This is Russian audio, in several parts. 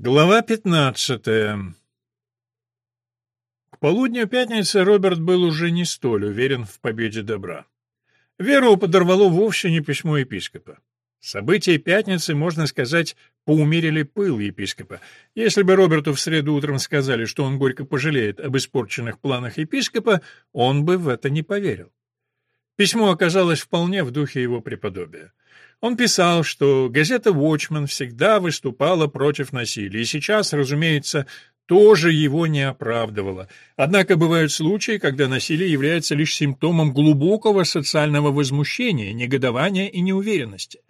Глава 15. К полудню пятницы Роберт был уже не столь уверен в победе добра. Веру подорвало вовсе не письмо епископа. События пятницы, можно сказать, поумерили пыл епископа. Если бы Роберту в среду утром сказали, что он горько пожалеет об испорченных планах епископа, он бы в это не поверил. Письмо оказалось вполне в духе его преподобия. Он писал, что газета «Watchman» всегда выступала против насилия, и сейчас, разумеется, тоже его не оправдывало. Однако бывают случаи, когда насилие является лишь симптомом глубокого социального возмущения, негодования и неуверенности.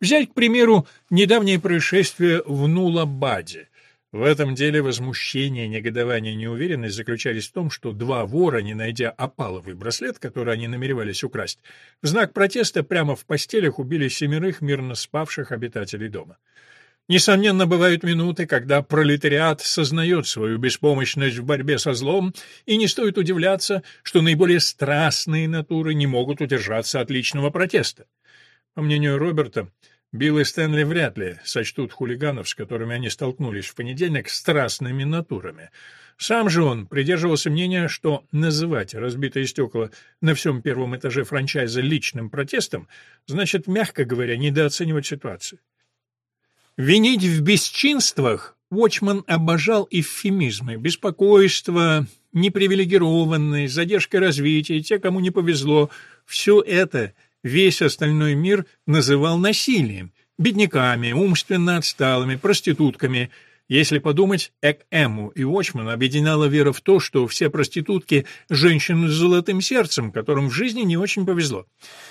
Взять, к примеру, недавнее происшествие в Нулабаде. В этом деле возмущение, негодование неуверенность заключались в том, что два вора, не найдя опаловый браслет, который они намеревались украсть, в знак протеста прямо в постелях убили семерых мирно спавших обитателей дома. Несомненно, бывают минуты, когда пролетариат сознает свою беспомощность в борьбе со злом, и не стоит удивляться, что наиболее страстные натуры не могут удержаться от личного протеста. По мнению Роберта, Билл и Стэнли вряд ли сочтут хулиганов, с которыми они столкнулись в понедельник, страстными натурами. Сам же он придерживался мнения, что называть разбитые стекла на всем первом этаже франчайза личным протестом значит, мягко говоря, недооценивать ситуацию. Винить в бесчинствах Уотчман обожал эвфемизмы, беспокойство, непривилегированные, задержка развития, те, кому не повезло. Все это весь остальной мир называл насилием, бедняками, умственно отсталыми, проститутками. Если подумать, Эк-Эму и Уочман объединяла вера в то, что все проститутки — женщины с золотым сердцем, которым в жизни не очень повезло.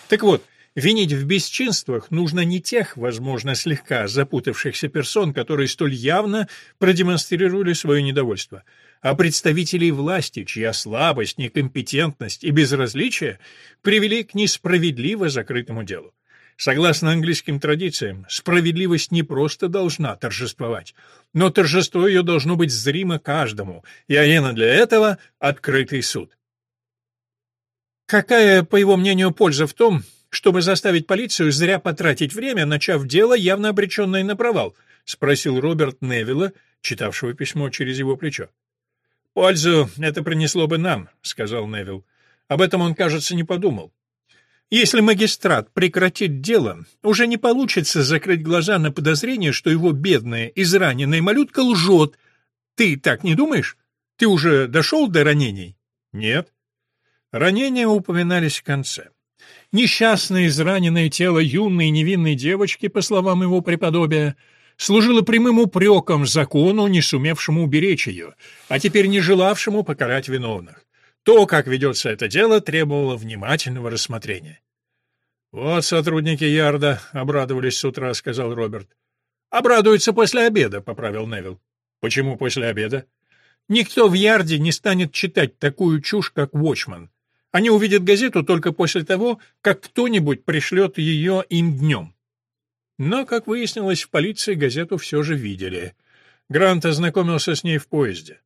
Так вот, Винить в бесчинствах нужно не тех, возможно, слегка запутавшихся персон, которые столь явно продемонстрировали свое недовольство, а представителей власти, чья слабость, некомпетентность и безразличие привели к несправедливо закрытому делу. Согласно английским традициям, справедливость не просто должна торжествовать, но торжество ее должно быть зримо каждому, и арена для этого — открытый суд. Какая, по его мнению, польза в том, чтобы заставить полицию зря потратить время, начав дело, явно обреченное на провал?» — спросил Роберт Невилла, читавшего письмо через его плечо. «Пользу это принесло бы нам», — сказал Невилл. Об этом он, кажется, не подумал. Если магистрат прекратит дело, уже не получится закрыть глаза на подозрение, что его бедная, израненная малютка лжет. Ты так не думаешь? Ты уже дошел до ранений? Нет. Ранения упоминались в конце. Несчастное израненное тело юной невинной девочки, по словам его преподобия, служило прямым упреком закону, не сумевшему уберечь ее, а теперь не желавшему покарать виновных. То, как ведется это дело, требовало внимательного рассмотрения. «Вот сотрудники Ярда обрадовались с утра», — сказал Роберт. «Обрадуются после обеда», — поправил Невилл. «Почему после обеда?» «Никто в Ярде не станет читать такую чушь, как Watchman. Они увидят газету только после того, как кто-нибудь пришлет ее им днем. Но, как выяснилось, в полиции газету все же видели. Грант ознакомился с ней в поезде.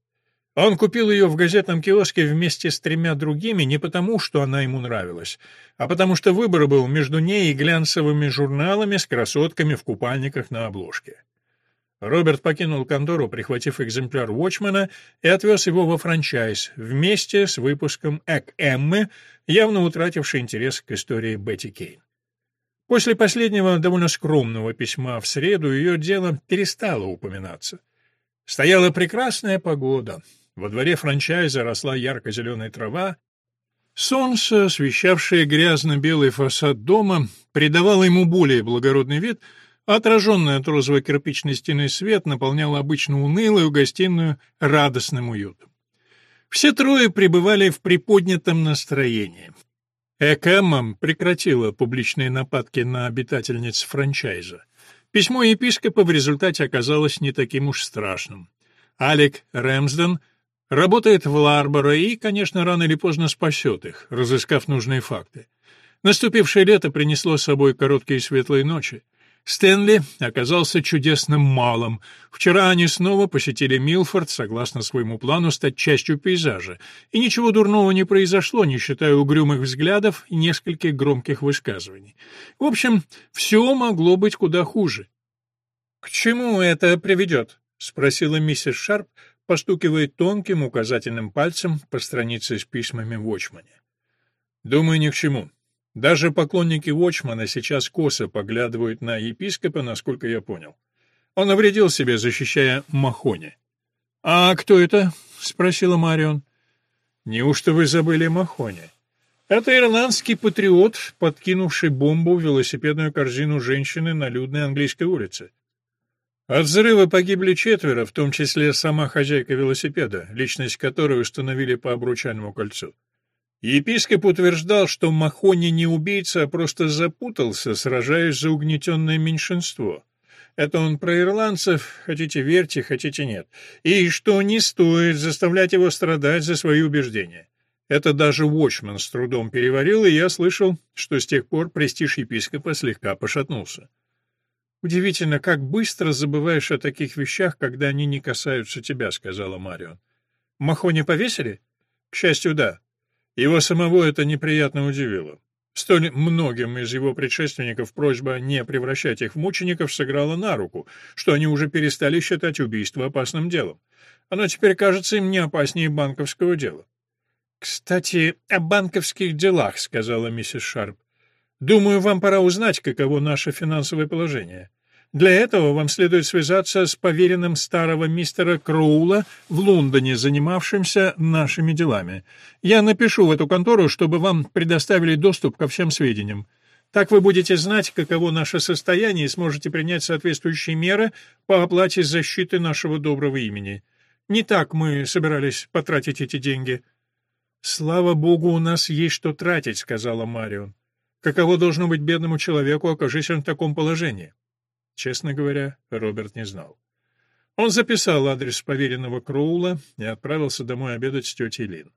Он купил ее в газетном киоске вместе с тремя другими не потому, что она ему нравилась, а потому что выбор был между ней и глянцевыми журналами с красотками в купальниках на обложке. Роберт покинул контору, прихватив экземпляр Watchman и отвез его во франчайз вместе с выпуском «Эк Эммы», явно утративший интерес к истории Бетти Кейн. После последнего довольно скромного письма в среду ее дело перестало упоминаться. Стояла прекрасная погода. Во дворе франчайза росла ярко-зеленая трава. Солнце, освещавшее грязно-белый фасад дома, придавало ему более благородный вид — Отраженный от розовой кирпичной стены свет наполнял обычно унылую гостиную радостным уютом. Все трое пребывали в приподнятом настроении. Экэммом прекратила публичные нападки на обитательниц франчайза. Письмо епископа в результате оказалось не таким уж страшным. Алек Рэмсден работает в Ларборо и, конечно, рано или поздно спасет их, разыскав нужные факты. Наступившее лето принесло с собой короткие светлые ночи. Стэнли оказался чудесным малым. Вчера они снова посетили Милфорд, согласно своему плану стать частью пейзажа, и ничего дурного не произошло, не считая угрюмых взглядов и нескольких громких высказываний. В общем, все могло быть куда хуже. «К чему это приведет?» — спросила миссис Шарп, постукивая тонким указательным пальцем по странице с письмами в Watchman. «Думаю, ни к чему. Даже поклонники Watchmana сейчас косо поглядывают на епископа, насколько я понял. Он навредил себе, защищая Махони». «А кто это?» — спросила Марион. «Неужто вы забыли Махони?» Это ирландский патриот, подкинувший бомбу в велосипедную корзину женщины на людной английской улице. От взрыва погибли четверо, в том числе сама хозяйка велосипеда, личность которой установили по обручальному кольцу. Епископ утверждал, что Махони не убийца, а просто запутался, сражаясь за угнетенное меньшинство. Это он про ирландцев, хотите верьте, хотите нет. И что не стоит заставлять его страдать за свои убеждения. Это даже Уотчман с трудом переварил, и я слышал, что с тех пор престиж епископа слегка пошатнулся. «Удивительно, как быстро забываешь о таких вещах, когда они не касаются тебя», — сказала Марион. «Махони повесили?» «К счастью, да. Его самого это неприятно удивило. Столь многим из его предшественников просьба не превращать их в мучеников сыграла на руку, что они уже перестали считать убийство опасным делом. Оно теперь кажется им не опаснее банковского дела. «Кстати, о банковских делах», — сказала миссис Шарп. Думаю, вам пора узнать, каково наше финансовое положение. Для этого вам следует связаться с поверенным старого мистера Кроула в Лондоне, занимавшимся нашими делами. Я напишу в эту контору, чтобы вам предоставили доступ ко всем сведениям. Так вы будете знать, каково наше состояние и сможете принять соответствующие меры по оплате защиты нашего доброго имени. Не так мы собирались потратить эти деньги. Слава богу, у нас есть что тратить, сказала Марион. Каково должно быть бедному человеку, окажись он в таком положении? Честно говоря, Роберт не знал. Он записал адрес поверенного Кроула и отправился домой обедать с тетей Лин.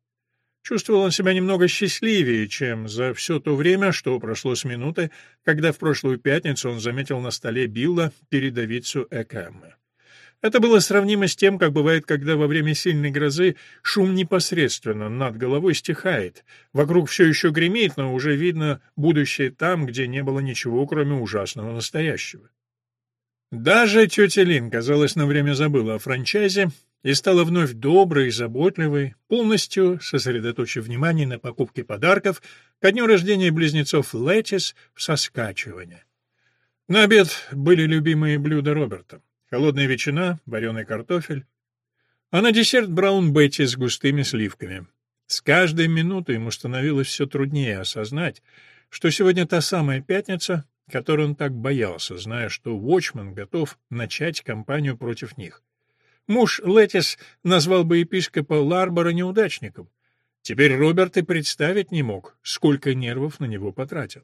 Чувствовал он себя немного счастливее, чем за все то время, что прошло с минуты, когда в прошлую пятницу он заметил на столе Билла передовицу Экаммы. Это было сравнимо с тем, как бывает, когда во время сильной грозы шум непосредственно над головой стихает. Вокруг все еще гремит, но уже видно будущее там, где не было ничего, кроме ужасного настоящего. Даже тетя Лин, казалось, на время забыла о франчайзе и стала вновь доброй заботливой, полностью сосредоточив внимание на покупке подарков ко дню рождения близнецов Летис в Соскачиване. На обед были любимые блюда Роберта холодная ветчина, вареный картофель, а на десерт браун Бетти с густыми сливками. С каждой минутой ему становилось все труднее осознать, что сегодня та самая пятница, которой он так боялся, зная, что Watchman готов начать кампанию против них. Муж Летис назвал бы епископа Ларбора неудачником. Теперь Роберт и представить не мог, сколько нервов на него потратил.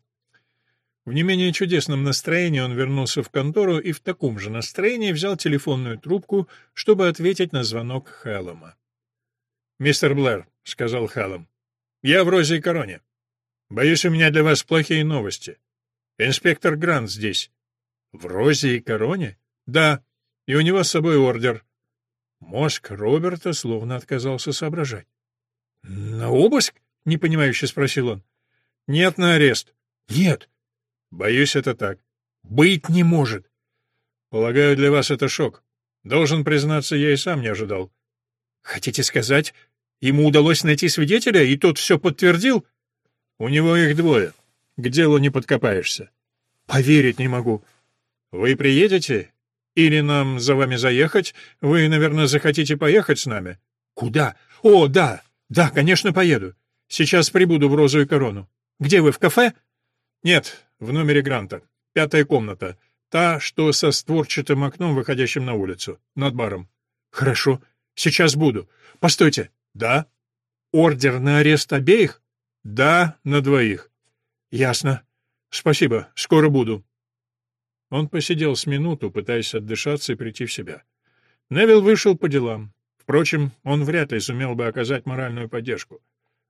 В не менее чудесном настроении он вернулся в контору и в таком же настроении взял телефонную трубку, чтобы ответить на звонок Хэллома. «Мистер Блэр», — сказал Хэллом, — «я в Розе и Короне. Боюсь, у меня для вас плохие новости. Инспектор Грант здесь». «В Розе и Короне?» «Да, и у него с собой ордер». Мозг Роберта словно отказался соображать. «На обыск?» — непонимающе спросил он. «Нет, на арест». «Нет, Боюсь, это так. Быть не может. Полагаю, для вас это шок. Должен признаться, я и сам не ожидал. Хотите сказать, ему удалось найти свидетеля, и тот все подтвердил? У него их двое. К делу не подкопаешься. Поверить не могу. Вы приедете? Или нам за вами заехать? Вы, наверное, захотите поехать с нами? Куда? О, да, да, конечно, поеду. Сейчас прибуду в Розовую корону. Где вы, в кафе? Нет, в номере Гранта. Пятая комната. Та, что со створчатым окном, выходящим на улицу. Над баром. Хорошо. Сейчас буду. Постойте. Да? Ордер на арест обеих? Да, на двоих. Ясно. Спасибо. Скоро буду. Он посидел с минуту, пытаясь отдышаться и прийти в себя. Невил вышел по делам. Впрочем, он вряд ли сумел бы оказать моральную поддержку.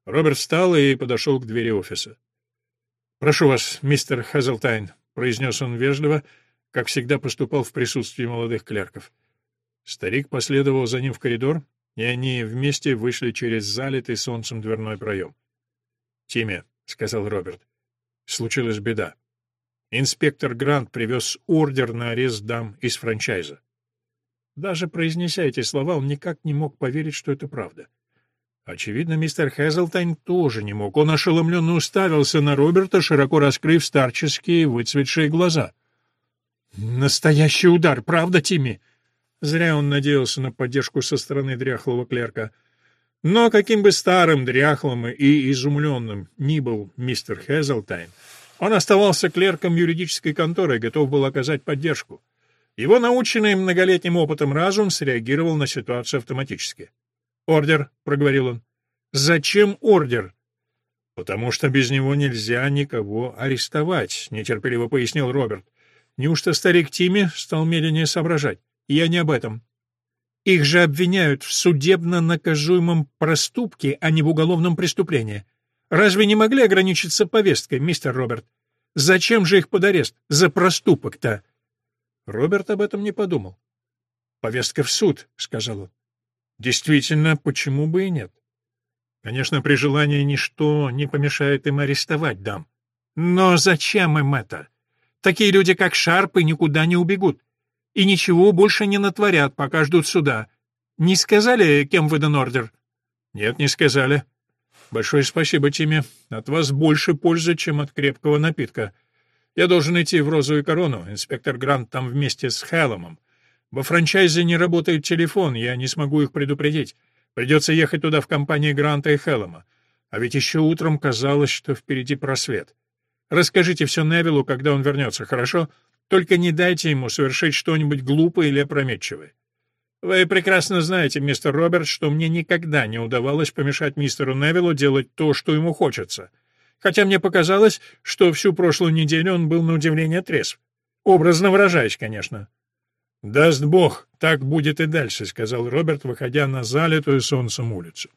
Роберт встал и подошел к двери офиса. «Прошу вас, мистер Хазелтайн», — произнес он вежливо, как всегда поступал в присутствии молодых клерков. Старик последовал за ним в коридор, и они вместе вышли через залитый солнцем дверной проем. «Тимми», — сказал Роберт, — «случилась беда. Инспектор Грант привез ордер на арест дам из франчайза». Даже произнеся эти слова, он никак не мог поверить, что это правда. Очевидно, мистер Хэзлтайн тоже не мог. Он ошеломленно уставился на Роберта, широко раскрыв старческие выцветшие глаза. «Настоящий удар, правда, Тимми?» Зря он надеялся на поддержку со стороны дряхлого клерка. Но каким бы старым, дряхлым и изумленным ни был мистер Хэзлтайн, он оставался клерком юридической конторы и готов был оказать поддержку. Его наученный многолетним опытом разум среагировал на ситуацию автоматически. «Ордер», — проговорил он. «Зачем ордер?» «Потому что без него нельзя никого арестовать», — нетерпеливо пояснил Роберт. «Неужто старик Тимми стал медленнее соображать? Я не об этом. Их же обвиняют в судебно наказуемом проступке, а не в уголовном преступлении. Разве не могли ограничиться повесткой, мистер Роберт? Зачем же их под арест? За проступок-то?» Роберт об этом не подумал. «Повестка в суд», — сказал он. Действительно, почему бы и нет? Конечно, при желании ничто не помешает им арестовать дам. Но зачем им это? Такие люди, как Шарпы, никуда не убегут. И ничего больше не натворят, пока ждут суда. Не сказали, кем выдан ордер? Нет, не сказали. Большое спасибо, Тимми. От вас больше пользы, чем от крепкого напитка. Я должен идти в Розовую корону. Инспектор Грант там вместе с Хэлломом. Во франчайзе не работает телефон, я не смогу их предупредить. Придется ехать туда в компании Гранта и Хеллома. А ведь еще утром казалось, что впереди просвет. Расскажите все Невилу, когда он вернется, хорошо? Только не дайте ему совершить что-нибудь глупое или опрометчивое. Вы прекрасно знаете, мистер Роберт, что мне никогда не удавалось помешать мистеру Невиллу делать то, что ему хочется. Хотя мне показалось, что всю прошлую неделю он был на удивление трезв. Образно выражаясь, конечно. «Даст Бог, так будет и дальше», — сказал Роберт, выходя на залитую солнцем улицу.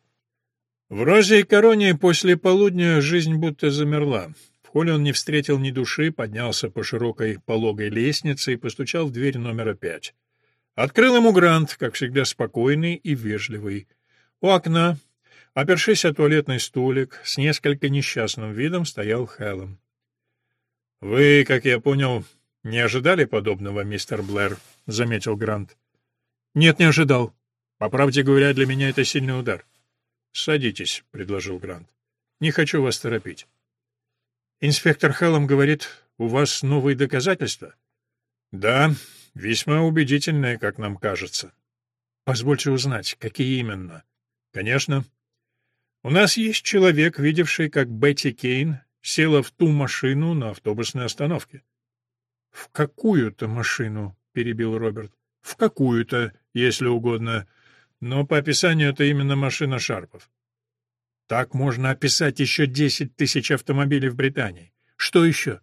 В Розе и Короне после полудня жизнь будто замерла. Холле он не встретил ни души, поднялся по широкой пологой лестнице и постучал в дверь номера пять. Открыл ему Грант, как всегда спокойный и вежливый. У окна, опершись о туалетный столик, с несколько несчастным видом стоял Хеллом. «Вы, как я понял, не ожидали подобного, мистер Блэр?» — заметил Грант. «Нет, не ожидал. По правде говоря, для меня это сильный удар». «Садитесь», — предложил Грант. «Не хочу вас торопить». «Инспектор Хеллом говорит, у вас новые доказательства?» «Да, весьма убедительные, как нам кажется». «Позвольте узнать, какие именно?» «Конечно. У нас есть человек, видевший, как Бетти Кейн села в ту машину на автобусной остановке». «В какую-то машину?» — перебил Роберт. «В какую-то, если угодно. Но по описанию это именно машина Шарпов». «Так можно описать еще десять тысяч автомобилей в Британии. Что еще?»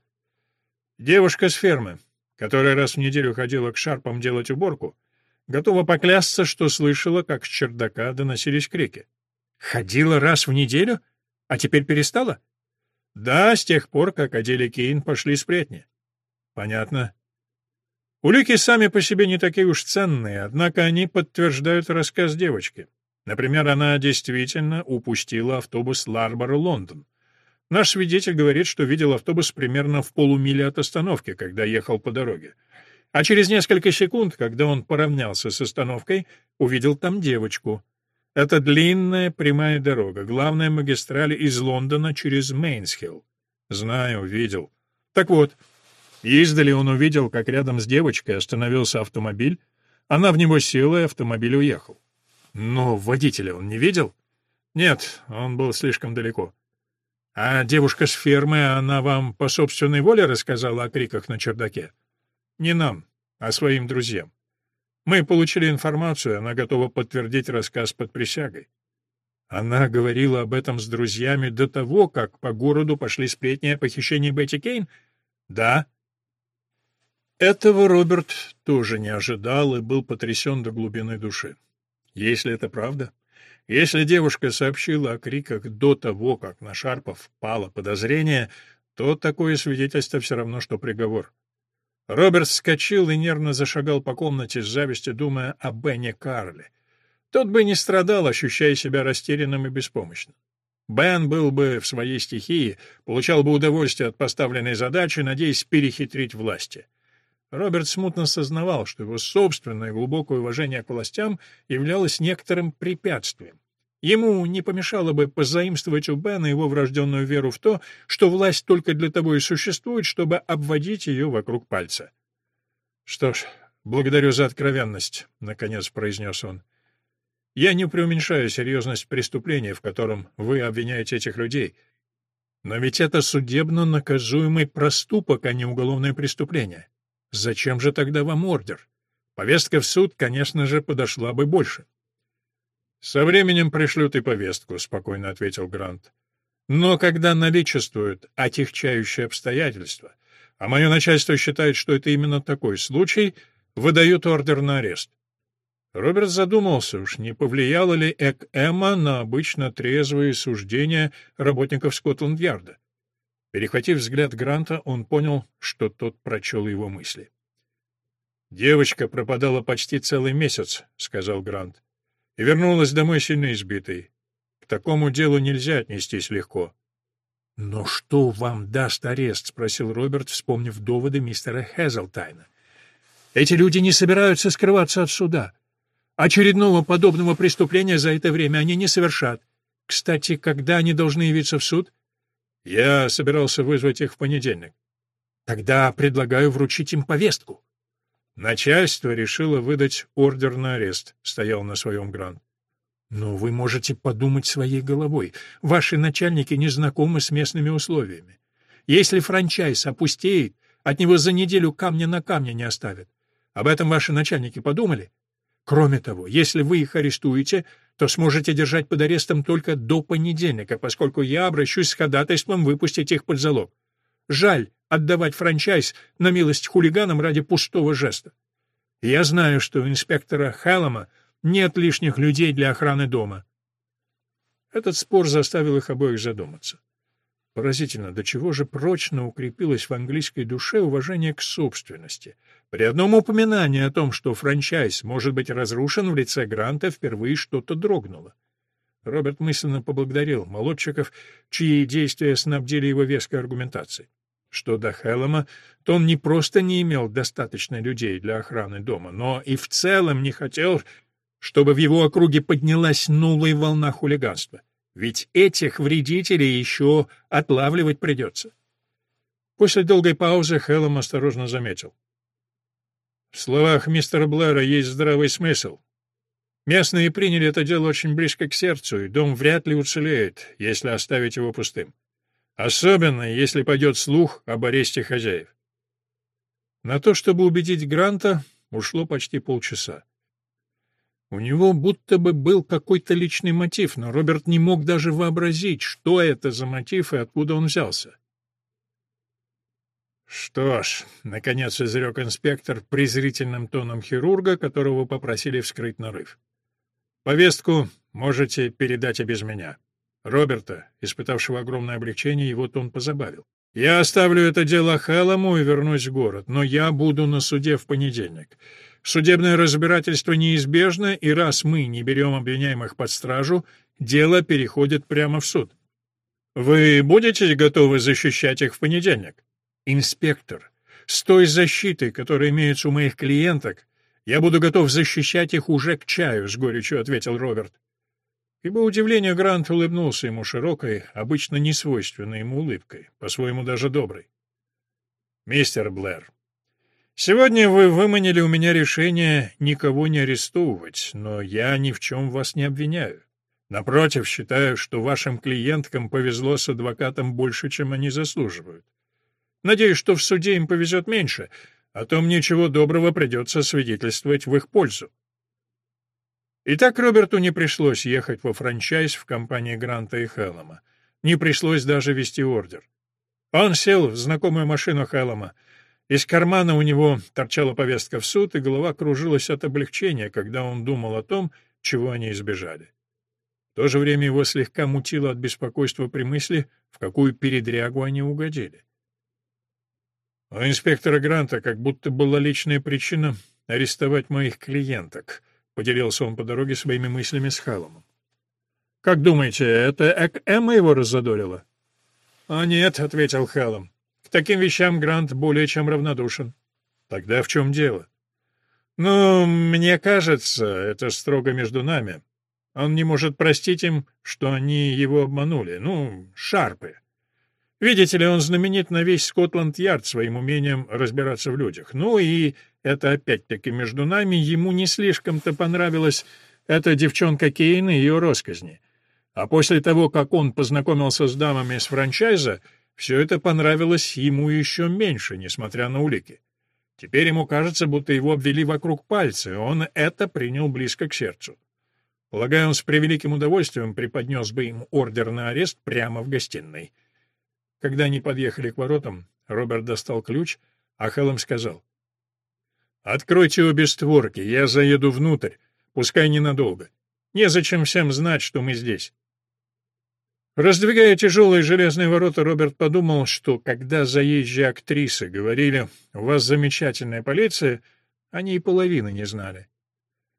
«Девушка с фермы, которая раз в неделю ходила к Шарпам делать уборку, готова поклясться, что слышала, как с чердака доносились крики». «Ходила раз в неделю? А теперь перестала?» «Да, с тех пор, как о Кейн пошли сплетни». «Понятно. Улики сами по себе не такие уж ценные, однако они подтверждают рассказ девочки. Например, она действительно упустила автобус Ларборо-Лондон. Наш свидетель говорит, что видел автобус примерно в полумиле от остановки, когда ехал по дороге. А через несколько секунд, когда он поравнялся с остановкой, увидел там девочку. Это длинная прямая дорога, главная магистраль из Лондона через Мейнсхилл. Знаю, видел. Так вот, Издали он увидел, как рядом с девочкой остановился автомобиль, она в него села, и автомобиль уехал. Но водителя он не видел? Нет, он был слишком далеко. А девушка с фермы, она вам по собственной воле рассказала о криках на чердаке? Не нам, а своим друзьям. Мы получили информацию, она готова подтвердить рассказ под присягой. Она говорила об этом с друзьями до того, как по городу пошли сплетни о похищении Бетти Кейн? Да. Этого Роберт тоже не ожидал и был потрясен до глубины души. Если это правда, если девушка сообщила о криках до того, как на Шарпов пало подозрение, то такое свидетельство все равно, что приговор. Роберт вскочил и нервно зашагал по комнате с завистью, думая о Бене Карле. Тот бы не страдал, ощущая себя растерянным и беспомощным. Бен был бы в своей стихии, получал бы удовольствие от поставленной задачи, надеясь перехитрить власти. Роберт смутно сознавал, что его собственное глубокое уважение к властям являлось некоторым препятствием. Ему не помешало бы позаимствовать у Бена его врожденную веру в то, что власть только для того и существует, чтобы обводить ее вокруг пальца. «Что ж, благодарю за откровенность», — наконец произнес он. «Я не преуменьшаю серьезность преступления, в котором вы обвиняете этих людей. Но ведь это судебно наказуемый проступок, а не уголовное преступление. Зачем же тогда вам ордер? Повестка в суд, конечно же, подошла бы больше». «Со временем пришлют и повестку», — спокойно ответил Грант. «Но когда наличествуют отягчающие обстоятельства, а мое начальство считает, что это именно такой случай, выдают ордер на арест». Роберт задумался, уж не повлияло ли Эк Эмма на обычно трезвые суждения работников Скотланд-Ярда. Перехватив взгляд Гранта, он понял, что тот прочел его мысли. «Девочка пропадала почти целый месяц», — сказал Грант и вернулась домой сильно избитой. К такому делу нельзя отнестись легко. — Но что вам даст арест? — спросил Роберт, вспомнив доводы мистера Хезлтайна. — Эти люди не собираются скрываться от суда. Очередного подобного преступления за это время они не совершат. Кстати, когда они должны явиться в суд? — Я собирался вызвать их в понедельник. — Тогда предлагаю вручить им повестку. Начальство решило выдать ордер на арест, стоял на своем грант. Но вы можете подумать своей головой. Ваши начальники не знакомы с местными условиями. Если франчайз опустеет, от него за неделю камня на камне не оставят. Об этом ваши начальники подумали? Кроме того, если вы их арестуете, то сможете держать под арестом только до понедельника, поскольку я обращусь с ходатайством выпустить их под залог. Жаль отдавать франчайз на милость хулиганам ради пустого жеста. Я знаю, что у инспектора Хэллома нет лишних людей для охраны дома. Этот спор заставил их обоих задуматься. Поразительно, до чего же прочно укрепилось в английской душе уважение к собственности. При одном упоминании о том, что франчайз может быть разрушен в лице Гранта, впервые что-то дрогнуло. Роберт мысленно поблагодарил молодчиков, чьи действия снабдили его веской аргументацией. Что до Хеллома, то он не просто не имел достаточно людей для охраны дома, но и в целом не хотел, чтобы в его округе поднялась новая волна хулиганства. Ведь этих вредителей еще отлавливать придется. После долгой паузы Хеллом осторожно заметил. В словах мистера Блэра есть здравый смысл. Местные приняли это дело очень близко к сердцу, и дом вряд ли уцелеет, если оставить его пустым. Особенно, если пойдет слух об аресте хозяев. На то, чтобы убедить Гранта, ушло почти полчаса. У него будто бы был какой-то личный мотив, но Роберт не мог даже вообразить, что это за мотив и откуда он взялся. «Что ж», — наконец изрек инспектор презрительным тоном хирурга, которого попросили вскрыть нарыв. «Повестку можете передать и без меня». Роберта, испытавшего огромное облегчение, его тон позабавил. «Я оставлю это дело Хэллому и вернусь в город, но я буду на суде в понедельник. Судебное разбирательство неизбежно, и раз мы не берем обвиняемых под стражу, дело переходит прямо в суд. Вы будете готовы защищать их в понедельник? Инспектор, с той защитой, которая имеется у моих клиенток, я буду готов защищать их уже к чаю, — с горечью ответил Роберт. К его удивлению, Грант улыбнулся ему широкой, обычно несвойственной ему улыбкой, по-своему даже доброй. «Мистер Блэр, сегодня вы выманили у меня решение никого не арестовывать, но я ни в чем вас не обвиняю. Напротив, считаю, что вашим клиенткам повезло с адвокатом больше, чем они заслуживают. Надеюсь, что в суде им повезет меньше, а то мне чего доброго придется свидетельствовать в их пользу. Итак, Роберту не пришлось ехать во франчайз в компании Гранта и Хэллома. Не пришлось даже вести ордер. Он сел в знакомую машину Хэллома. Из кармана у него торчала повестка в суд, и голова кружилась от облегчения, когда он думал о том, чего они избежали. В то же время его слегка мутило от беспокойства при мысли, в какую передрягу они угодили. У инспектора Гранта как будто была личная причина арестовать моих клиенток —— поделился он по дороге своими мыслями с Халломом. «Как думаете, это Эк Эмма его раззадорила?» «А нет», — ответил Халлом. «К таким вещам Грант более чем равнодушен». Тогда в чем дело? Ну, мне кажется, это строго между нами. Он не может простить им, что они его обманули. Ну, шарпы. Видите ли, он знаменит на весь Скотланд-Ярд своим умением разбираться в людях. Ну и это опять-таки между нами, ему не слишком-то понравилась эта девчонка Кейн и ее росказни. А после того, как он познакомился с дамами с франчайза, все это понравилось ему еще меньше, несмотря на улики. Теперь ему кажется, будто его обвели вокруг пальца, и он это принял близко к сердцу. Полагаю, он с превеликим удовольствием преподнес бы им ордер на арест прямо в гостиной. Когда они подъехали к воротам, Роберт достал ключ, а Хелм сказал. «Откройте обе створки, я заеду внутрь, пускай ненадолго. Незачем всем знать, что мы здесь». Раздвигая тяжелые железные ворота, Роберт подумал, что когда заезжие актрисы говорили «У вас замечательная полиция», они и половины не знали.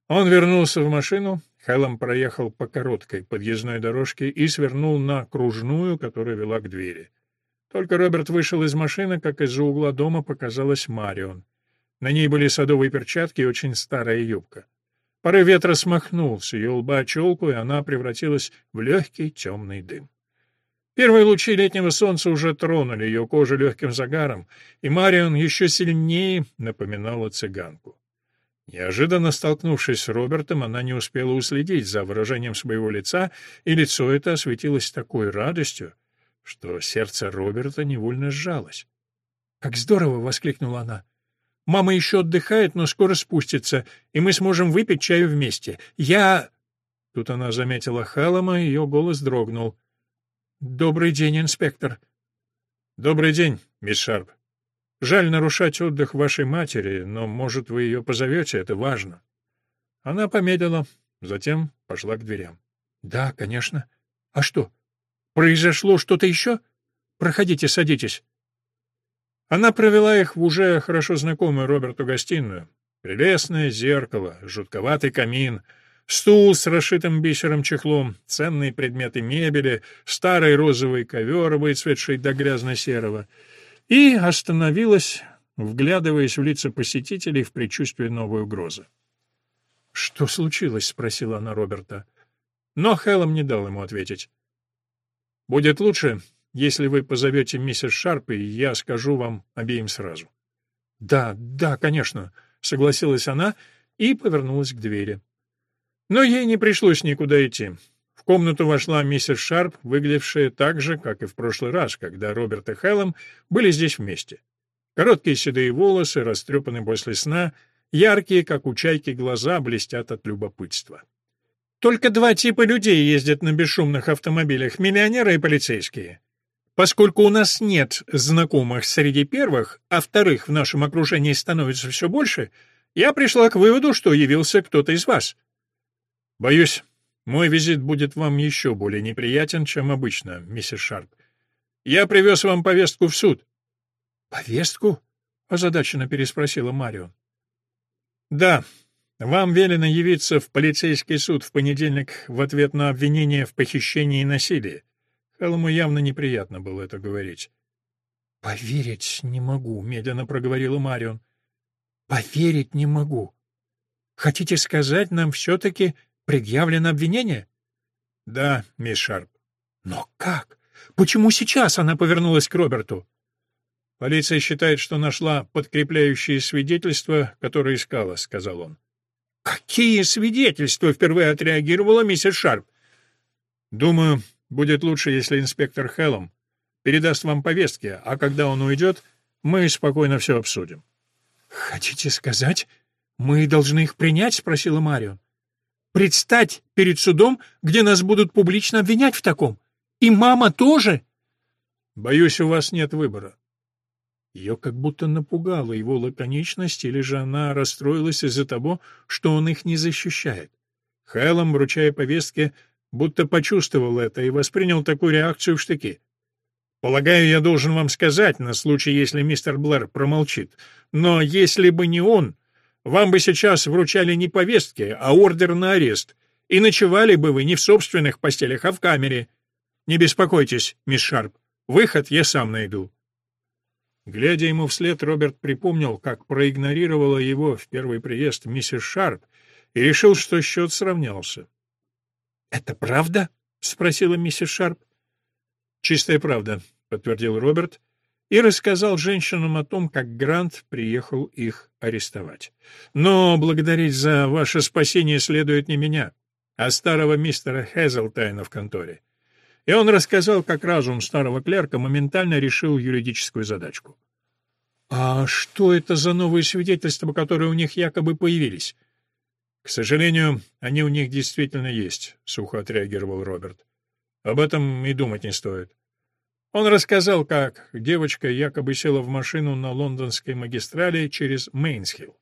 Он вернулся в машину, Хелм проехал по короткой подъездной дорожке и свернул на кружную, которая вела к двери. Только Роберт вышел из машины, как из-за угла дома показалась Марион. На ней были садовые перчатки и очень старая юбка. Порыв ветра смахнул с ее лба челку, и она превратилась в легкий темный дым. Первые лучи летнего солнца уже тронули ее кожу легким загаром, и Марион еще сильнее напоминала цыганку. Неожиданно столкнувшись с Робертом, она не успела уследить за выражением своего лица, и лицо это осветилось такой радостью, что сердце Роберта невольно сжалось. «Как здорово!» — воскликнула она. «Мама еще отдыхает, но скоро спустится, и мы сможем выпить чаю вместе. Я...» Тут она заметила Халлома, и ее голос дрогнул. «Добрый день, инспектор». «Добрый день, мисс Шарп. Жаль нарушать отдых вашей матери, но, может, вы ее позовете, это важно». Она помедлила, затем пошла к дверям. «Да, конечно. А что, Произошло что-то еще? Проходите, садитесь. Она провела их в уже хорошо знакомую Роберту гостиную. Прелестное зеркало, жутковатый камин, стул с расшитым бисером чехлом, ценные предметы мебели, старый розовый ковер, выцветший до грязно-серого. И остановилась, вглядываясь в лица посетителей в предчувствии новой угрозы. «Что случилось?» — спросила она Роберта. Но Хеллом не дал ему ответить. Будет лучше, если вы позовете миссис Шарп, и я скажу вам обеим сразу. Да, да, конечно, согласилась она и повернулась к двери. Но ей не пришлось никуда идти. В комнату вошла миссис Шарп, выглядевшая так же, как и в прошлый раз, когда Роберт и Хеллом были здесь вместе. Короткие седые волосы, растрепаны после сна, яркие, как у чайки, глаза блестят от любопытства. Только два типа людей ездят на бесшумных автомобилях — миллионеры и полицейские. Поскольку у нас нет знакомых среди первых, а вторых в нашем окружении становится все больше, я пришла к выводу, что явился кто-то из вас. Боюсь, мой визит будет вам еще более неприятен, чем обычно, миссис Шарп. Я привез вам повестку в суд. — Повестку? — озадаченно переспросила Марион. — Да, вам велено явиться в полицейский суд в понедельник в ответ на обвинение в похищении и насилии. Халому явно неприятно было это говорить. «Поверить не могу», — медленно проговорила Марион. «Поверить не могу. Хотите сказать, нам все-таки предъявлено обвинение?» «Да, мисс Шарп». «Но как? Почему сейчас она повернулась к Роберту?» «Полиция считает, что нашла подкрепляющие свидетельства, которые искала», — сказал он. «Какие свидетельства?» — впервые отреагировала миссис Шарп. «Думаю, будет лучше, если инспектор Хеллом передаст вам повестки, а когда он уйдет, мы спокойно все обсудим». «Хотите сказать, мы должны их принять?» — спросила Марион. «Предстать перед судом, где нас будут публично обвинять в таком? И мама тоже?» «Боюсь, у вас нет выбора. Ее как будто напугала его лаконичность, или же она расстроилась из-за того, что он их не защищает. Хэллом, вручая повестки, будто почувствовал это и воспринял такую реакцию в штыки. «Полагаю, я должен вам сказать, на случай, если мистер Блэр промолчит. Но если бы не он, вам бы сейчас вручали не повестки, а ордер на арест, и ночевали бы вы не в собственных постелях, а в камере. Не беспокойтесь, мисс Шарп, выход я сам найду». Глядя ему вслед, Роберт припомнил, как проигнорировала его в первый приезд миссис Шарп, и решил, что счет сравнялся. «Это правда?» — спросила миссис Шарп. «Чистая правда», — подтвердил Роберт и рассказал женщинам о том, как Грант приехал их арестовать. «Но благодарить за ваше спасение следует не меня, а старого мистера Хезелтайна в конторе и он рассказал, как разум старого клерка моментально решил юридическую задачку. «А что это за новые свидетельства, которые у них якобы появились?» «К сожалению, они у них действительно есть», — сухо отреагировал Роберт. «Об этом и думать не стоит». Он рассказал, как девочка якобы села в машину на лондонской магистрали через Мейнсхилл.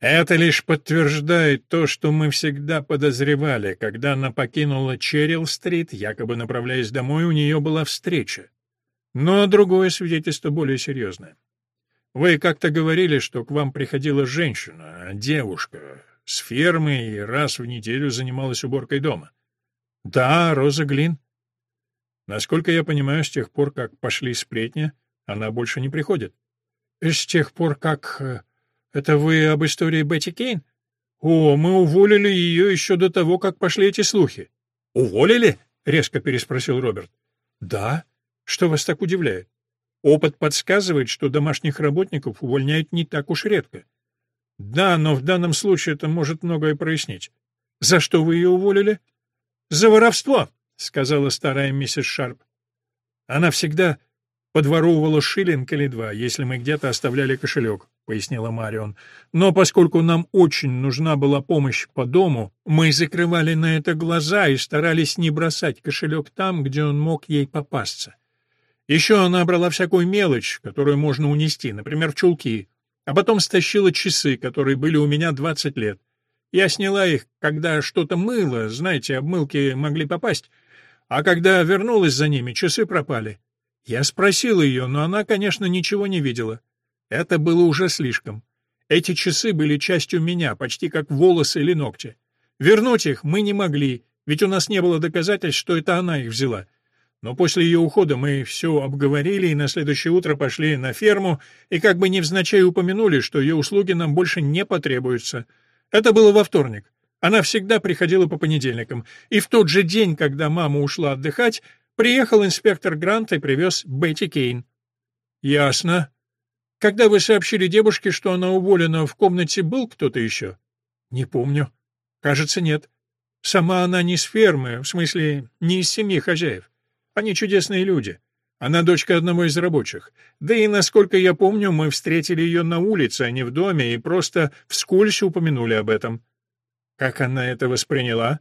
Это лишь подтверждает то, что мы всегда подозревали. Когда она покинула Черрилл-стрит, якобы направляясь домой, у нее была встреча. Но другое свидетельство более серьезное. Вы как-то говорили, что к вам приходила женщина, девушка, с фермы и раз в неделю занималась уборкой дома. Да, Роза Глин. Насколько я понимаю, с тех пор, как пошли сплетни, она больше не приходит. С тех пор, как... Э, это вы об истории Бетти Кейн? О, мы уволили ее еще до того, как пошли эти слухи. Уволили? резко переспросил Роберт. Да. Что вас так удивляет? Опыт подсказывает, что домашних работников увольняют не так уж редко. Да, но в данном случае это может многое прояснить. За что вы ее уволили? За воровство, сказала старая миссис Шарп. Она всегда подворовывала шиллинг или два, если мы где-то оставляли кошелек. — пояснила Марион. «Но поскольку нам очень нужна была помощь по дому, мы закрывали на это глаза и старались не бросать кошелек там, где он мог ей попасться. Еще она брала всякую мелочь, которую можно унести, например, чулки, а потом стащила часы, которые были у меня 20 лет. Я сняла их, когда что-то мыло, знаете, обмылки могли попасть, а когда вернулась за ними, часы пропали. Я спросила ее, но она, конечно, ничего не видела. Это было уже слишком. Эти часы были частью меня, почти как волосы или ногти. Вернуть их мы не могли, ведь у нас не было доказательств, что это она их взяла. Но после ее ухода мы все обговорили и на следующее утро пошли на ферму и как бы невзначай упомянули, что ее услуги нам больше не потребуются. Это было во вторник. Она всегда приходила по понедельникам, и в тот же день, когда мама ушла отдыхать, приехал инспектор Грант и привез Бетти Кейн. «Ясно», когда вы сообщили девушке, что она уволена, в комнате был кто-то еще? Не помню. Кажется, нет. Сама она не с фермы, в смысле, не из семьи хозяев. Они чудесные люди. Она дочка одного из рабочих. Да и, насколько я помню, мы встретили ее на улице, а не в доме, и просто вскользь упомянули об этом. Как она это восприняла?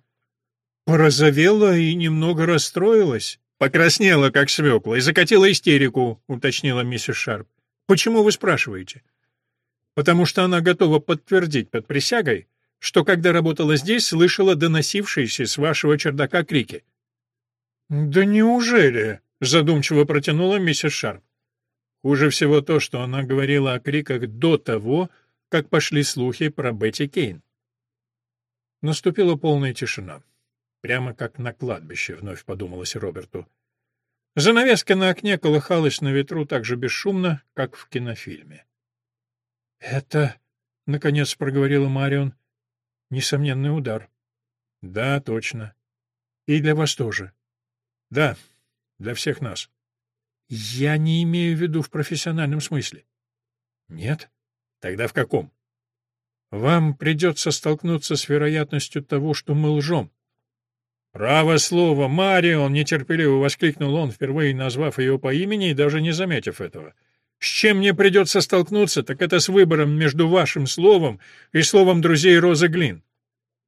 Порозовела и немного расстроилась. Покраснела, как свекла, и закатила истерику, уточнила миссис Шарп. Почему вы спрашиваете? Потому что она готова подтвердить под присягой, что когда работала здесь, слышала доносившиеся с вашего чердака крики. Да неужели? задумчиво протянула миссис Шарп. Хуже всего то, что она говорила о криках до того, как пошли слухи про Бетти Кейн. Наступила полная тишина. Прямо как на кладбище, вновь подумалось Роберту. Занавеска на окне колыхалась на ветру так же бесшумно, как в кинофильме. «Это...» — наконец проговорила Марион. «Несомненный удар». «Да, точно. И для вас тоже». «Да, для всех нас». «Я не имею в виду в профессиональном смысле». «Нет? Тогда в каком?» «Вам придется столкнуться с вероятностью того, что мы лжем. «Право слово, Марион!» — нетерпеливо воскликнул он, впервые назвав ее по имени и даже не заметив этого. «С чем мне придется столкнуться, так это с выбором между вашим словом и словом друзей Розы Глин».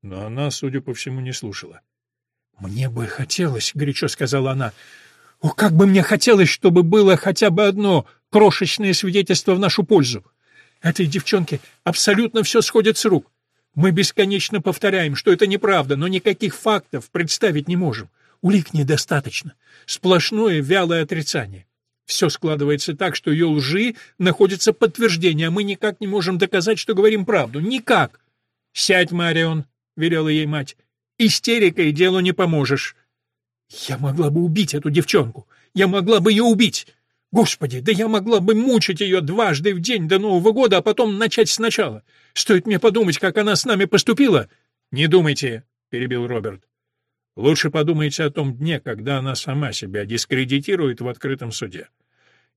Но она, судя по всему, не слушала. «Мне бы хотелось», — горячо сказала она, — «о, как бы мне хотелось, чтобы было хотя бы одно крошечное свидетельство в нашу пользу. Этой девчонке абсолютно все сходит с рук. Мы бесконечно повторяем, что это неправда, но никаких фактов представить не можем. Улик недостаточно. Сплошное вялое отрицание. Все складывается так, что ее лжи находится подтверждение, а мы никак не можем доказать, что говорим правду. Никак. «Сядь, Марион», — велела ей мать. «Истерикой делу не поможешь». «Я могла бы убить эту девчонку. Я могла бы ее убить. Господи, да я могла бы мучить ее дважды в день до Нового года, а потом начать сначала. Стоит мне подумать, как она с нами поступила. Не думайте, перебил Роберт. Лучше подумайте о том дне, когда она сама себя дискредитирует в открытом суде.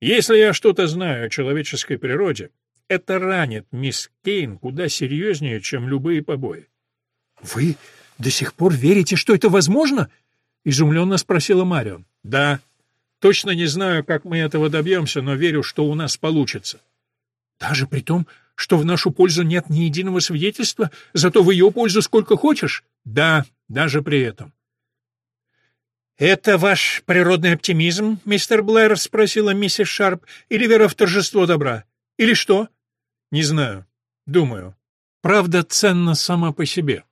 Если я что-то знаю о человеческой природе, это ранит мисс Кейн куда серьезнее, чем любые побои. Вы до сих пор верите, что это возможно? изумленно спросила Марион. Да, Точно не знаю, как мы этого добьемся, но верю, что у нас получится. Даже при том, что в нашу пользу нет ни единого свидетельства, зато в ее пользу сколько хочешь? Да, даже при этом. «Это ваш природный оптимизм, мистер Блэр?» — спросила миссис Шарп. «Или вера в торжество добра? Или что?» «Не знаю. Думаю. Правда ценна сама по себе».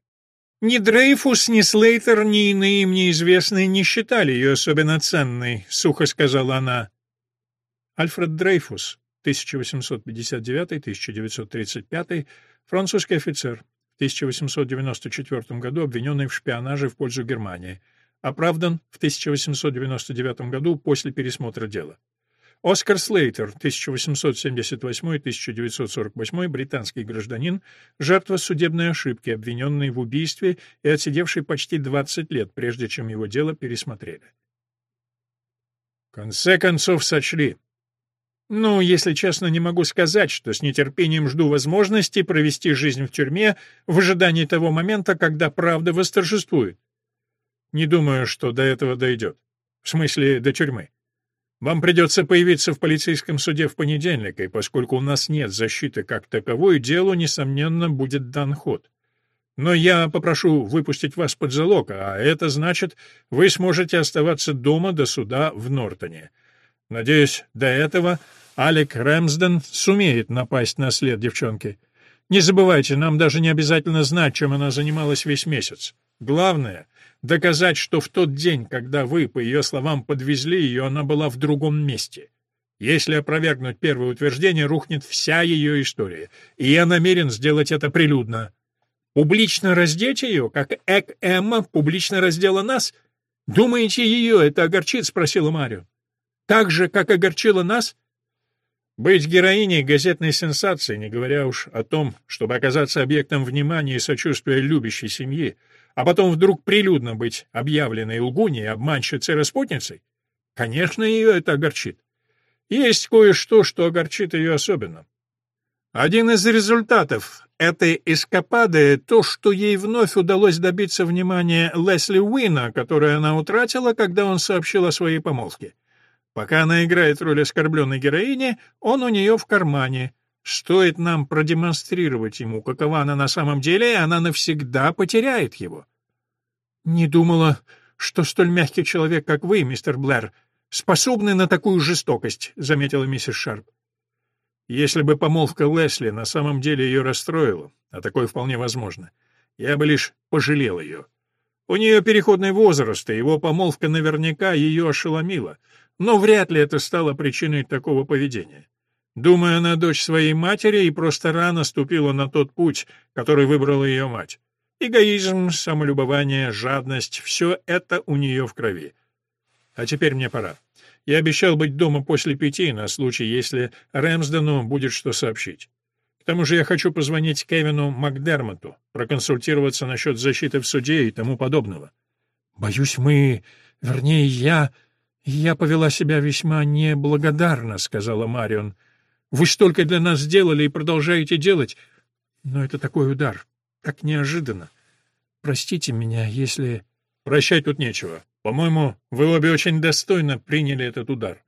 Ни Дрейфус, ни Слейтер, ни иные им неизвестные не считали ее особенно ценной, — сухо сказала она. Альфред Дрейфус, 1859-1935, французский офицер, в 1894 году обвиненный в шпионаже в пользу Германии, оправдан в 1899 году после пересмотра дела. Оскар Слейтер, 1878-1948, британский гражданин, жертва судебной ошибки, обвиненный в убийстве и отсидевший почти 20 лет, прежде чем его дело пересмотрели. В конце концов сочли. Ну, если честно, не могу сказать, что с нетерпением жду возможности провести жизнь в тюрьме в ожидании того момента, когда правда восторжествует. Не думаю, что до этого дойдет. В смысле, до тюрьмы. Вам придется появиться в полицейском суде в понедельник, и поскольку у нас нет защиты как таковой, делу, несомненно, будет дан ход. Но я попрошу выпустить вас под залог, а это значит, вы сможете оставаться дома до суда в Нортоне. Надеюсь, до этого Алек Рэмсден сумеет напасть на след девчонки. Не забывайте, нам даже не обязательно знать, чем она занималась весь месяц. Главное — доказать, что в тот день, когда вы, по ее словам, подвезли ее, она была в другом месте. Если опровергнуть первое утверждение, рухнет вся ее история, и я намерен сделать это прилюдно. Публично раздеть ее, как Эк Эмма публично раздела нас? Думаете, ее это огорчит? — спросила Марио. Так же, как огорчила нас? Быть героиней газетной сенсации, не говоря уж о том, чтобы оказаться объектом внимания и сочувствия любящей семьи, а потом вдруг прилюдно быть объявленной лгуней, обманщицей-распутницей, конечно, ее это огорчит. Есть кое-что, что огорчит ее особенно. Один из результатов этой эскапады — то, что ей вновь удалось добиться внимания Лесли Уина, которое она утратила, когда он сообщил о своей помолвке. Пока она играет роль оскорбленной героини, он у нее в кармане, Стоит нам продемонстрировать ему, какова она на самом деле, и она навсегда потеряет его. Не думала, что столь мягкий человек, как вы, мистер Блэр, способны на такую жестокость, заметила миссис Шарп. Если бы помолвка Лесли на самом деле ее расстроила, а такое вполне возможно, я бы лишь пожалел ее. У нее переходный возраст, и его помолвка наверняка ее ошеломила, но вряд ли это стало причиной такого поведения. Думаю, она дочь своей матери и просто рано ступила на тот путь, который выбрала ее мать. Эгоизм, самолюбование, жадность — все это у нее в крови. А теперь мне пора. Я обещал быть дома после пяти на случай, если Рэмсдену будет что сообщить. К тому же я хочу позвонить Кевину Макдермоту, проконсультироваться насчет защиты в суде и тому подобного. Боюсь, мы... Вернее, я... Я повела себя весьма неблагодарно, — сказала Марион. — вы столько для нас сделали и продолжаете делать. Но это такой удар. Так неожиданно. Простите меня, если... Прощать тут нечего. По-моему, вы обе очень достойно приняли этот удар.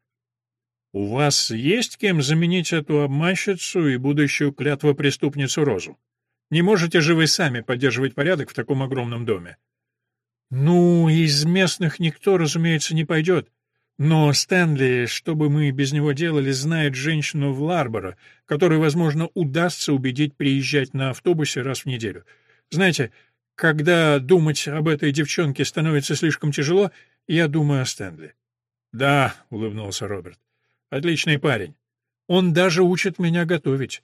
У вас есть кем заменить эту обманщицу и будущую клятвопреступницу Розу? Не можете же вы сами поддерживать порядок в таком огромном доме? Ну, из местных никто, разумеется, не пойдет. Но Стэнли, что бы мы без него делали, знает женщину в Ларборо, которой, возможно, удастся убедить приезжать на автобусе раз в неделю. Знаете, когда думать об этой девчонке становится слишком тяжело, я думаю о Стэнли. «Да», — улыбнулся Роберт, — «отличный парень. Он даже учит меня готовить.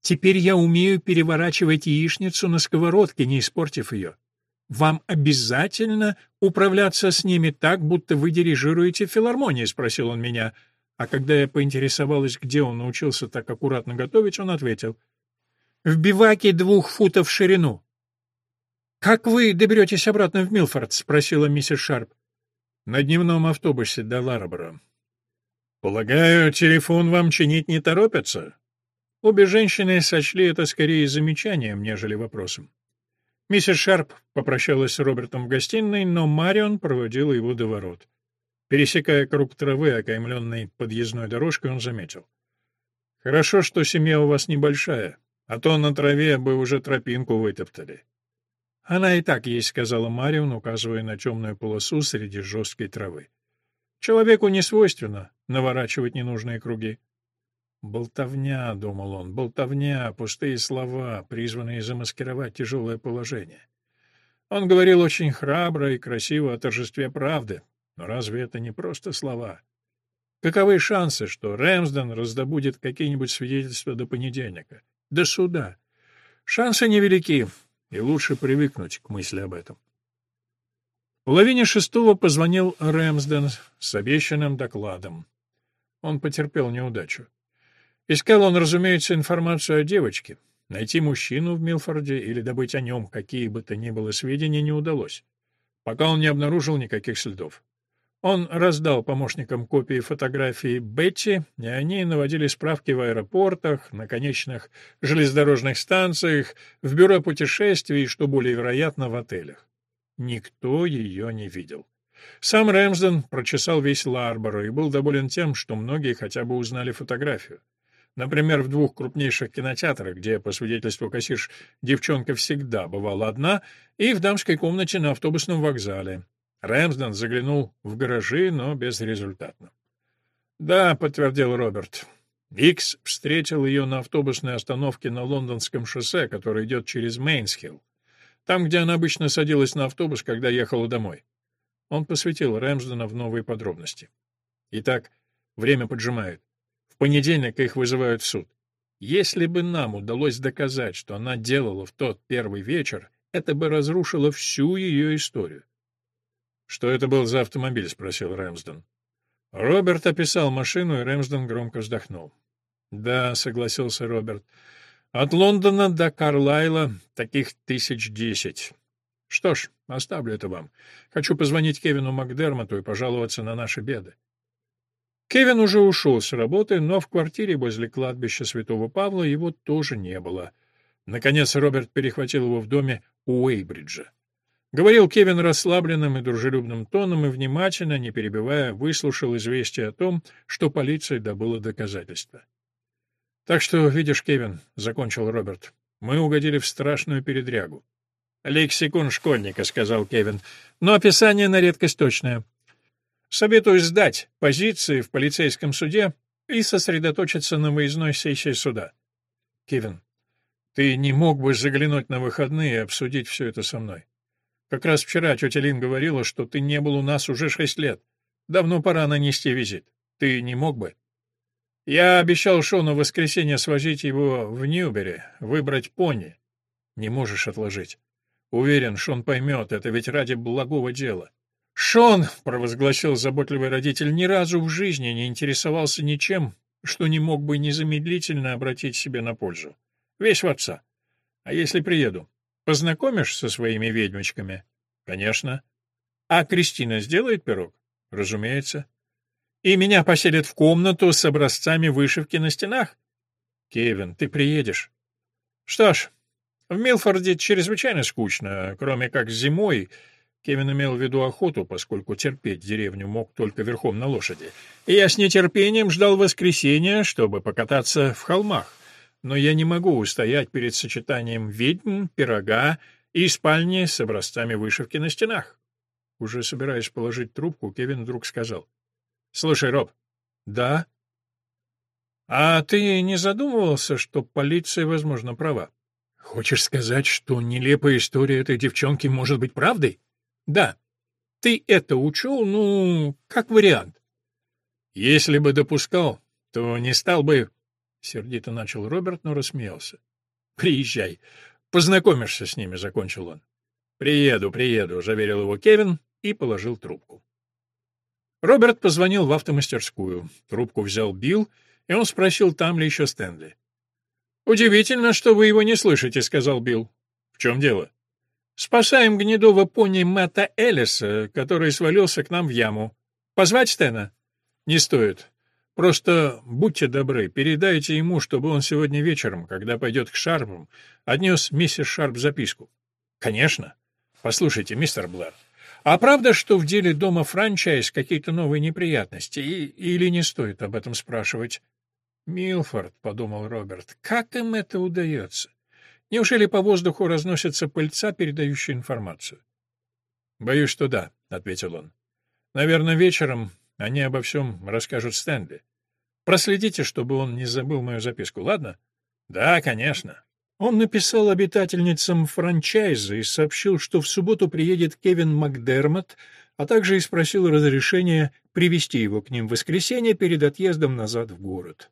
Теперь я умею переворачивать яичницу на сковородке, не испортив ее. «Вам обязательно управляться с ними так, будто вы дирижируете филармонией?» — спросил он меня. А когда я поинтересовалась, где он научился так аккуратно готовить, он ответил. «В биваке двух футов в ширину». «Как вы доберетесь обратно в Милфорд?» — спросила миссис Шарп. «На дневном автобусе до Ларбора». «Полагаю, телефон вам чинить не торопятся?» Обе женщины сочли это скорее замечанием, нежели вопросом. Миссис Шарп попрощалась с Робертом в гостиной, но Марион проводила его до ворот. Пересекая круг травы, окаймленной подъездной дорожкой, он заметил. «Хорошо, что семья у вас небольшая, а то на траве бы уже тропинку вытоптали». «Она и так есть», — сказала Марион, указывая на темную полосу среди жесткой травы. «Человеку не свойственно наворачивать ненужные круги». «Болтовня», — думал он, — «болтовня, пустые слова, призванные замаскировать тяжелое положение». Он говорил очень храбро и красиво о торжестве правды, но разве это не просто слова? Каковы шансы, что Рэмсден раздобудет какие-нибудь свидетельства до понедельника, до суда? Шансы невелики, и лучше привыкнуть к мысли об этом. В половине шестого позвонил Рэмсден с обещанным докладом. Он потерпел неудачу. Искал он, разумеется, информацию о девочке. Найти мужчину в Милфорде или добыть о нем какие бы то ни было сведения не удалось, пока он не обнаружил никаких следов. Он раздал помощникам копии фотографий Бетти, и они наводили справки в аэропортах, на конечных железнодорожных станциях, в бюро путешествий и, что более вероятно, в отелях. Никто ее не видел. Сам Рэмсден прочесал весь Ларборо и был доволен тем, что многие хотя бы узнали фотографию. Например, в двух крупнейших кинотеатрах, где, по свидетельству кассирш, девчонка всегда бывала одна, и в дамской комнате на автобусном вокзале. Рэмсден заглянул в гаражи, но безрезультатно. «Да», — подтвердил Роберт. Икс встретил ее на автобусной остановке на лондонском шоссе, которое идет через Мейнсхилл, там, где она обычно садилась на автобус, когда ехала домой. Он посвятил Рэмсдена в новые подробности. Итак, время поджимает. Понедельник их вызывают в суд. Если бы нам удалось доказать, что она делала в тот первый вечер, это бы разрушило всю ее историю. «Что это был за автомобиль?» — спросил Рэмсден. Роберт описал машину, и Рэмсден громко вздохнул. «Да», — согласился Роберт, — «от Лондона до Карлайла таких тысяч десять. Что ж, оставлю это вам. Хочу позвонить Кевину Макдермоту и пожаловаться на наши беды». Кевин уже ушел с работы, но в квартире возле кладбища Святого Павла его тоже не было. Наконец Роберт перехватил его в доме у Уэйбриджа. Говорил Кевин расслабленным и дружелюбным тоном и внимательно, не перебивая, выслушал известие о том, что полиция добыла доказательства. «Так что, видишь, Кевин», — закончил Роберт, — «мы угодили в страшную передрягу». «Лексикон школьника», — сказал Кевин, — «но описание на редкость точное. Советую сдать позиции в полицейском суде и сосредоточиться на выездной сессии суда». «Кевин, ты не мог бы заглянуть на выходные и обсудить все это со мной?» Как раз вчера тетя Лин говорила, что ты не был у нас уже шесть лет. Давно пора нанести визит. Ты не мог бы? Я обещал Шону в воскресенье свозить его в Ньюбери, выбрать пони. Не можешь отложить. Уверен, Шон поймет, это ведь ради благого дела. «Шон», — провозгласил заботливый родитель, — ни разу в жизни не интересовался ничем, что не мог бы незамедлительно обратить себе на пользу. Весь в отца. А если приеду? Познакомишь со своими ведьмочками? Конечно. А Кристина сделает пирог? Разумеется. И меня поселят в комнату с образцами вышивки на стенах? Кевин, ты приедешь. Что ж, в Милфорде чрезвычайно скучно, кроме как зимой. Кевин имел в виду охоту, поскольку терпеть деревню мог только верхом на лошади. И я с нетерпением ждал воскресенья, чтобы покататься в холмах но я не могу устоять перед сочетанием ведьм, пирога и спальни с образцами вышивки на стенах. Уже собираясь положить трубку, Кевин вдруг сказал. — Слушай, Роб. — Да? — А ты не задумывался, что полиция, возможно, права? — Хочешь сказать, что нелепая история этой девчонки может быть правдой? — Да. Ты это учел, ну, как вариант. — Если бы допускал, то не стал бы — сердито начал Роберт, но рассмеялся. «Приезжай. Познакомишься с ними», — закончил он. «Приеду, приеду», — заверил его Кевин и положил трубку. Роберт позвонил в автомастерскую. Трубку взял Билл, и он спросил, там ли еще Стэнли. «Удивительно, что вы его не слышите», — сказал Билл. «В чем дело?» «Спасаем гнедого пони Мэтта Эллиса, который свалился к нам в яму. Позвать Стэна?» «Не стоит. Просто будьте добры, передайте ему, чтобы он сегодня вечером, когда пойдет к Шарпам, отнес миссис Шарп записку». «Конечно. Послушайте, мистер Блэр, а правда, что в деле дома франчайз какие-то новые неприятности? И, или не стоит об этом спрашивать? Милфорд, — подумал Роберт, — как им это удается? Неужели по воздуху разносятся пыльца, передающие информацию? Боюсь, что да, — ответил он. Наверное, вечером они обо всем расскажут Стэнли. Проследите, чтобы он не забыл мою записку, ладно? Да, конечно. Он написал обитательницам франчайза и сообщил, что в субботу приедет Кевин Макдермот, а также и спросил разрешения привести его к ним в воскресенье перед отъездом назад в город.